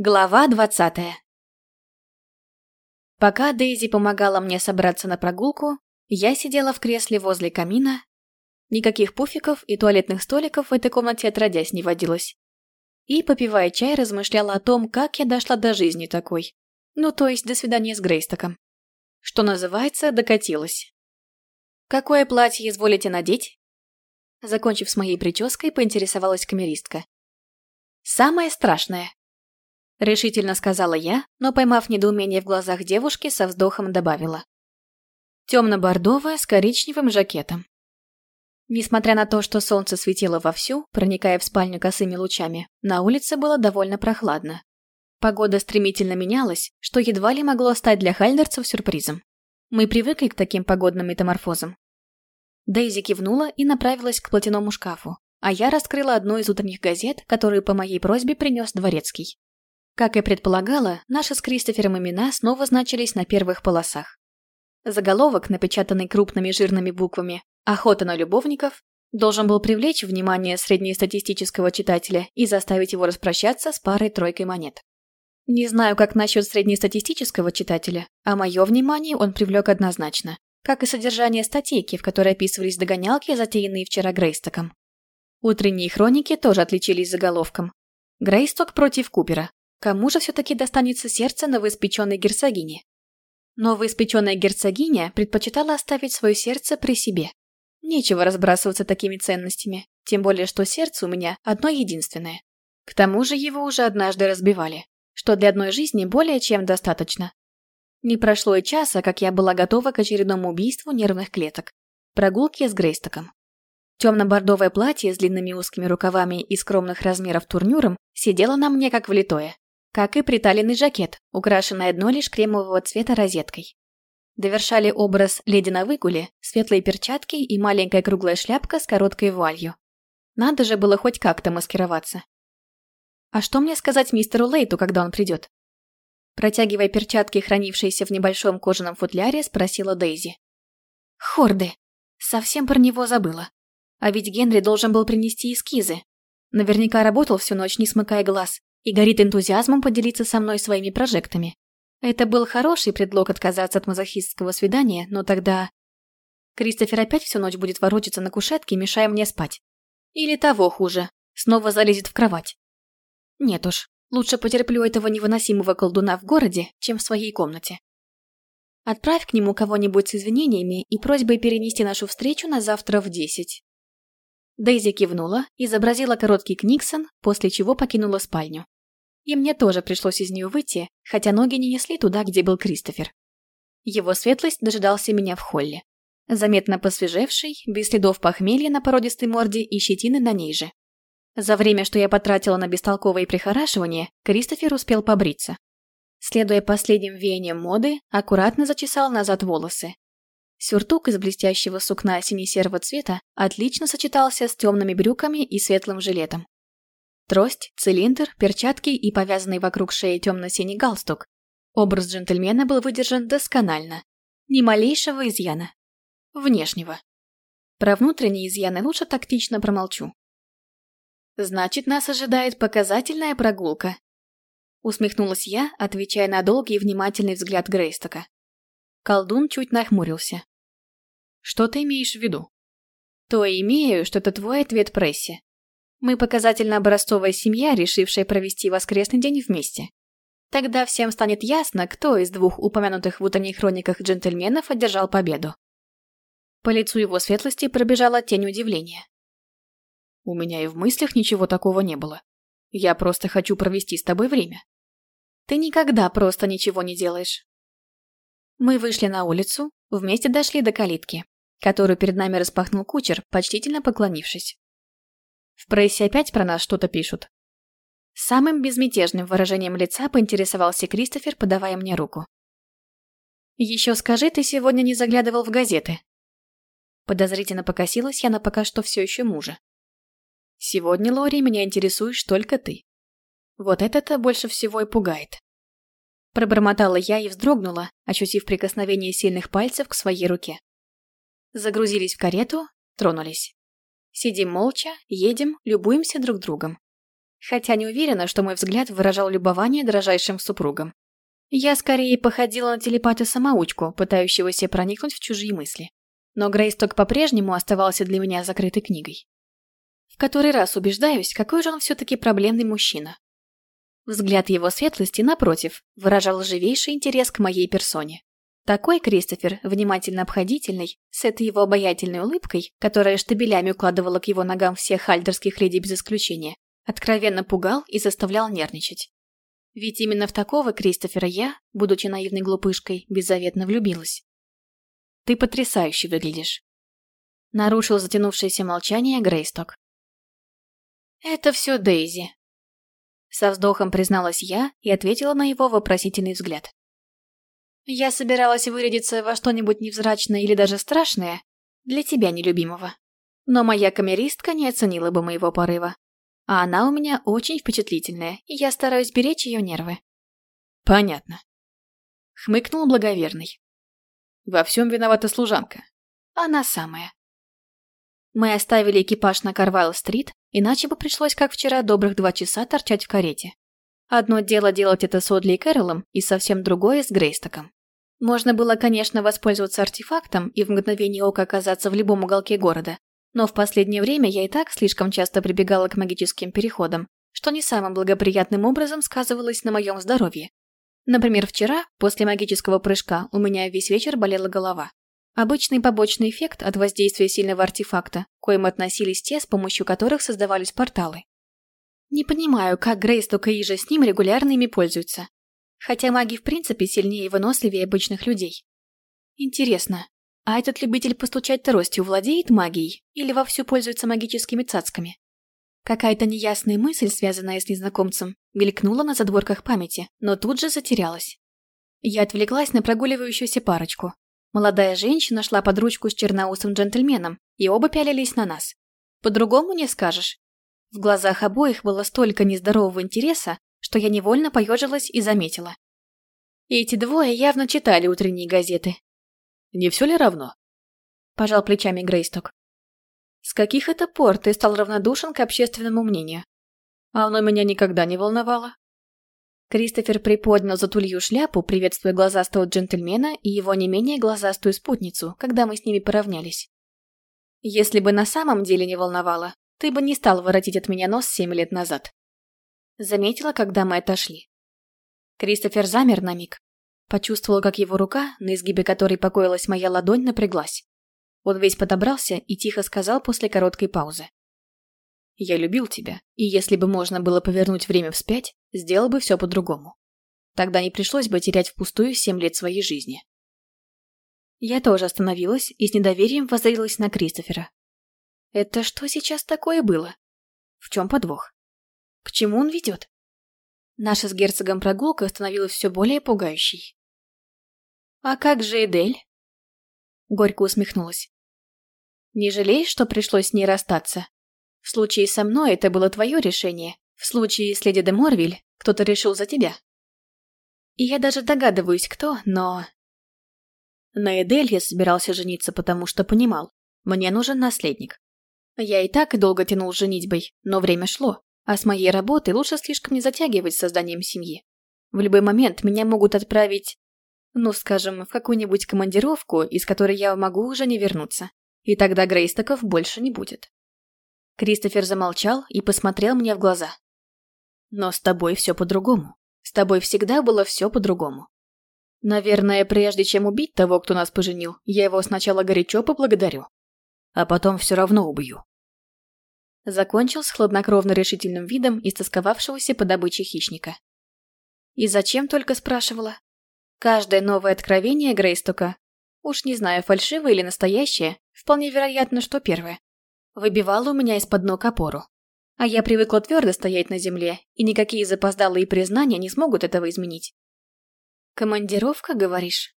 Глава двадцатая Пока Дейзи помогала мне собраться на прогулку, я сидела в кресле возле камина. Никаких пуфиков и туалетных столиков в этой комнате отродясь не водилось. И, попивая чай, размышляла о том, как я дошла до жизни такой. Ну, то есть до свидания с Грейстоком. Что называется, докатилась. «Какое платье изволите надеть?» Закончив с моей прической, поинтересовалась камеристка. «Самое страшное», — решительно сказала я, но, поймав недоумение в глазах девушки, со вздохом добавила. Темно-бордовая с коричневым жакетом. Несмотря на то, что солнце светило вовсю, проникая в спальню косыми лучами, на улице было довольно прохладно. Погода стремительно менялась, что едва ли могло стать для хальдерцев сюрпризом. Мы привыкли к таким погодным метаморфозам. Дейзи кивнула и направилась к платяному шкафу, а я раскрыла одну из утренних газет, которую по моей просьбе принес Дворецкий. Как и предполагала, наши с Кристофером имена снова значились на первых полосах. Заголовок, напечатанный крупными жирными буквами «Охота на любовников», должен был привлечь внимание среднестатистического читателя и заставить его распрощаться с парой-тройкой монет. Не знаю, как насчет среднестатистического читателя, а мое внимание он привлек однозначно, как и содержание статейки, в которой описывались догонялки, затеянные вчера Грейстоком. Утренние хроники тоже отличились заголовком. Грейсток против Купера. Кому же все-таки достанется сердце новоиспеченной герцогини? Новоиспеченная герцогиня предпочитала оставить свое сердце при себе. Нечего разбрасываться такими ценностями, тем более что сердце у меня одно единственное. К тому же его уже однажды разбивали, что для одной жизни более чем достаточно. Не прошло и часа, как я была готова к очередному убийству нервных клеток. Прогулке с Грейстоком. Темно-бордовое платье с длинными узкими рукавами и скромных размеров турнюром сидело на мне как влитое как и приталенный жакет, украшенный одной лишь кремового цвета розеткой. Довершали образ леди на выгуле, светлые перчатки и маленькая круглая шляпка с короткой вуалью. Надо же было хоть как-то маскироваться. А что мне сказать мистеру Лейту, когда он придет? Протягивая перчатки, хранившиеся в небольшом кожаном футляре, спросила Дейзи. Хорды. Совсем про него забыла. А ведь Генри должен был принести эскизы. Наверняка работал всю ночь, не смыкая глаз и горит энтузиазмом поделиться со мной своими прожектами. Это был хороший предлог отказаться от мазохистского свидания, но тогда... Кристофер опять всю ночь будет ворочаться на кушетке, мешая мне спать. Или того хуже, снова залезет в кровать. Нет уж, лучше потерплю этого невыносимого колдуна в городе, чем в своей комнате. Отправь к нему кого-нибудь с извинениями и просьбой перенести нашу встречу на завтра в десять. Дейзи кивнула, изобразила короткий книксон, после чего покинула спальню. И мне тоже пришлось из нее выйти, хотя ноги не несли туда, где был Кристофер. Его светлость дожидался меня в холле. Заметно посвежевший, без следов похмелья на породистой морде и щетины на ней же. За время, что я потратила на бестолковое прихорашивание, Кристофер успел побриться. Следуя последним веяниям моды, аккуратно зачесал назад волосы, Сюртук из блестящего сукна сине-серого цвета отлично сочетался с темными брюками и светлым жилетом. Трость, цилиндр, перчатки и повязанный вокруг шеи темно-синий галстук. Образ джентльмена был выдержан досконально. Ни малейшего изъяна. Внешнего. Про внутренние изъяны лучше тактично промолчу. «Значит, нас ожидает показательная прогулка», усмехнулась я, отвечая на долгий и внимательный взгляд Грейстока. Колдун чуть нахмурился. Что ты имеешь в виду? То имею, что это твой ответ прессе. Мы показательно образцовая семья, решившая провести воскресный день вместе. Тогда всем станет ясно, кто из двух упомянутых в утренних хрониках джентльменов одержал победу. По лицу его светлости пробежала тень удивления. У меня и в мыслях ничего такого не было. Я просто хочу провести с тобой время. Ты никогда просто ничего не делаешь. Мы вышли на улицу, вместе дошли до калитки, которую перед нами распахнул кучер, почтительно поклонившись. В прессе опять про нас что-то пишут. Самым безмятежным выражением лица поинтересовался Кристофер, подавая мне руку. «Еще скажи, ты сегодня не заглядывал в газеты?» Подозрительно покосилась я на пока что все еще мужа. «Сегодня, Лори, меня интересуешь только ты. Вот это-то больше всего и пугает. Пробормотала я и вздрогнула, ощутив прикосновение сильных пальцев к своей руке. Загрузились в карету, тронулись. Сидим молча, едем, любуемся друг другом. хотя не уверена, что мой взгляд выражал любование дрожайшим супругом. Я скорее походила на телепата-самоучку, пытающегося проникнуть в чужие мысли. Но Грейсток по-прежнему оставался для меня закрытой книгой. В который раз убеждаюсь, какой же он все-таки проблемный мужчина. Взгляд его светлости, напротив, выражал живейший интерес к моей персоне. Такой Кристофер, внимательно обходительный, с этой его обаятельной улыбкой, которая штабелями укладывала к его ногам всех хальдерских леди без исключения, откровенно пугал и заставлял нервничать. Ведь именно в такого Кристофера я, будучи наивной глупышкой, беззаветно влюбилась. «Ты потрясающе выглядишь», — нарушил затянувшееся молчание Грейсток. «Это все Дейзи», — со вздохом призналась я и ответила на его вопросительный взгляд. «Я собиралась вырядиться во что-нибудь невзрачное или даже страшное для тебя, нелюбимого. Но моя камеристка не оценила бы моего порыва. А она у меня очень впечатлительная, и я стараюсь беречь ее нервы. Понятно. Хмыкнул благоверный. Во всем виновата служанка. Она самая. Мы оставили экипаж на Карвайл-стрит, иначе бы пришлось, как вчера, добрых два часа торчать в карете. Одно дело делать это с Одли и Кэролом, и совсем другое с Грейстоком. Можно было, конечно, воспользоваться артефактом и в мгновение ока оказаться в любом уголке города, но в последнее время я и так слишком часто прибегала к магическим переходам, что не самым благоприятным образом сказывалось на моем здоровье. Например, вчера, после магического прыжка, у меня весь вечер болела голова. Обычный побочный эффект от воздействия сильного артефакта, коим относились те, с помощью которых создавались порталы. Не понимаю, как Грейс только и же с ним регулярно ими пользуются. Хотя маги в принципе сильнее и выносливее обычных людей. Интересно, а этот любитель постучать тростью владеет магией или вовсю пользуется магическими цацками? Какая-то неясная мысль, связанная с незнакомцем, мелькнула на задворках памяти, но тут же затерялась. Я отвлеклась на прогуливающуюся парочку. Молодая женщина шла под ручку с черноусым джентльменом, и оба пялились на нас. По-другому не скажешь. В глазах обоих было столько нездорового интереса, что я невольно поежилась и заметила. Эти двое явно читали утренние газеты, не все ли равно?» Пожал плечами Грейсток. «С каких это пор ты стал равнодушен к общественному мнению? А оно меня никогда не волновало». Кристофер приподнял за тулью шляпу, приветствуя глазастого джентльмена и его не менее глазастую спутницу, когда мы с ними поравнялись. «Если бы на самом деле не волновало, ты бы не стал воротить от меня нос семь лет назад». Заметила, когда мы отошли. Кристофер замер на миг, Почувствовала, как его рука, на изгибе которой покоилась моя ладонь, напряглась. Он весь подобрался и тихо сказал после короткой паузы. «Я любил тебя, и если бы можно было повернуть время вспять, сделал бы все по-другому. Тогда не пришлось бы терять впустую семь лет своей жизни». Я тоже остановилась и с недоверием воззрелась на Кристофера. «Это что сейчас такое было? В чем подвох? К чему он ведет?» Наша с герцогом прогулка становилась все более пугающей. «А как же Эдель?» Горько усмехнулась. «Не жалеешь, что пришлось с ней расстаться? В случае со мной это было твое решение. В случае с леди де Морвиль кто-то решил за тебя. И я даже догадываюсь, кто, но...» На Эдель я собирался жениться, потому что понимал, мне нужен наследник. Я и так долго тянул с женитьбой, но время шло, а с моей работой лучше слишком не затягивать с созданием семьи. В любой момент меня могут отправить ну, скажем, в какую-нибудь командировку, из которой я могу уже не вернуться. И тогда Грейстоков больше не будет. Кристофер замолчал и посмотрел мне в глаза. Но с тобой все по-другому. С тобой всегда было все по-другому. Наверное, прежде чем убить того, кто нас поженил, я его сначала горячо поблагодарю. А потом все равно убью. Закончил с хладнокровно решительным видом истосковавшегося по добыче хищника. И зачем только спрашивала? Каждое новое откровение Грейстока, уж не знаю, фальшивое или настоящее, вполне вероятно, что первое, выбивало у меня из-под ног опору. А я привыкла твердо стоять на земле, и никакие запоздалые признания не смогут этого изменить. «Командировка, говоришь?»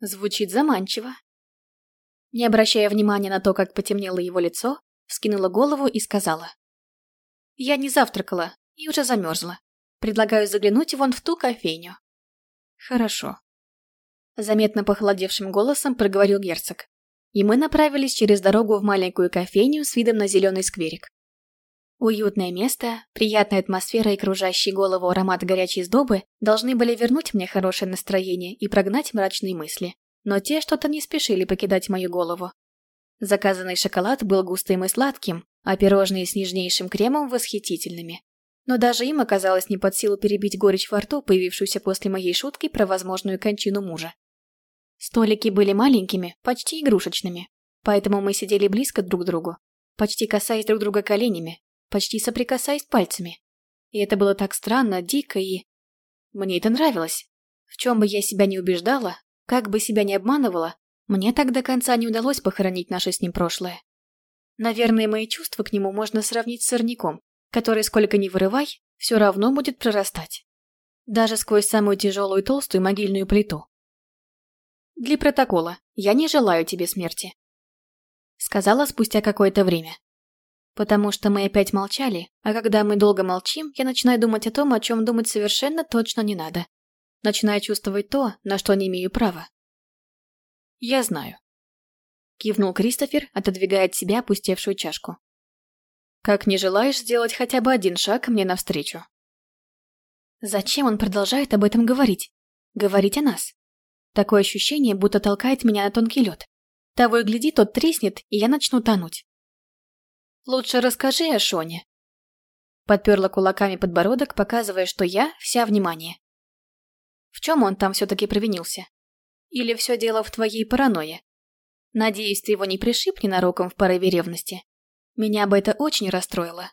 Звучит заманчиво. Не обращая внимания на то, как потемнело его лицо, скинула голову и сказала. «Я не завтракала и уже замерзла. Предлагаю заглянуть вон в ту кофейню. «Хорошо». Заметно похолодевшим голосом проговорил герцог. И мы направились через дорогу в маленькую кофейню с видом на зеленый скверик. Уютное место, приятная атмосфера и кружащий голову аромат горячей сдобы должны были вернуть мне хорошее настроение и прогнать мрачные мысли. Но те что-то не спешили покидать мою голову. Заказанный шоколад был густым и сладким, а пирожные с нежнейшим кремом восхитительными. Но даже им оказалось не под силу перебить горечь во рту, появившуюся после моей шутки про возможную кончину мужа. Столики были маленькими, почти игрушечными, поэтому мы сидели близко друг к другу, почти касаясь друг друга коленями, почти соприкасаясь пальцами. И это было так странно, дико и... Мне это нравилось. В чем бы я себя не убеждала, как бы себя не обманывала, мне так до конца не удалось похоронить наше с ним прошлое. Наверное, мои чувства к нему можно сравнить с сорняком, который, сколько ни вырывай, все равно будет прорастать. Даже сквозь самую тяжелую и толстую могильную плиту. Для протокола, я не желаю тебе смерти. Сказала спустя какое-то время. Потому что мы опять молчали, а когда мы долго молчим, я начинаю думать о том, о чем думать совершенно точно не надо. Начинаю чувствовать то, на что не имею права. Я знаю. Кивнул Кристофер, отодвигая от себя опустевшую чашку. Как не желаешь сделать хотя бы один шаг мне навстречу? Зачем он продолжает об этом говорить? Говорить о нас? Такое ощущение, будто толкает меня на тонкий лед. Того и гляди, тот треснет, и я начну тонуть. Лучше расскажи о Шоне. Подперла кулаками подбородок, показывая, что я вся внимание. В чем он там все-таки провинился? Или все дело в твоей паранойе? Надеюсь, ты его не пришиб ненароком в порыве ревности. Меня бы это очень расстроило.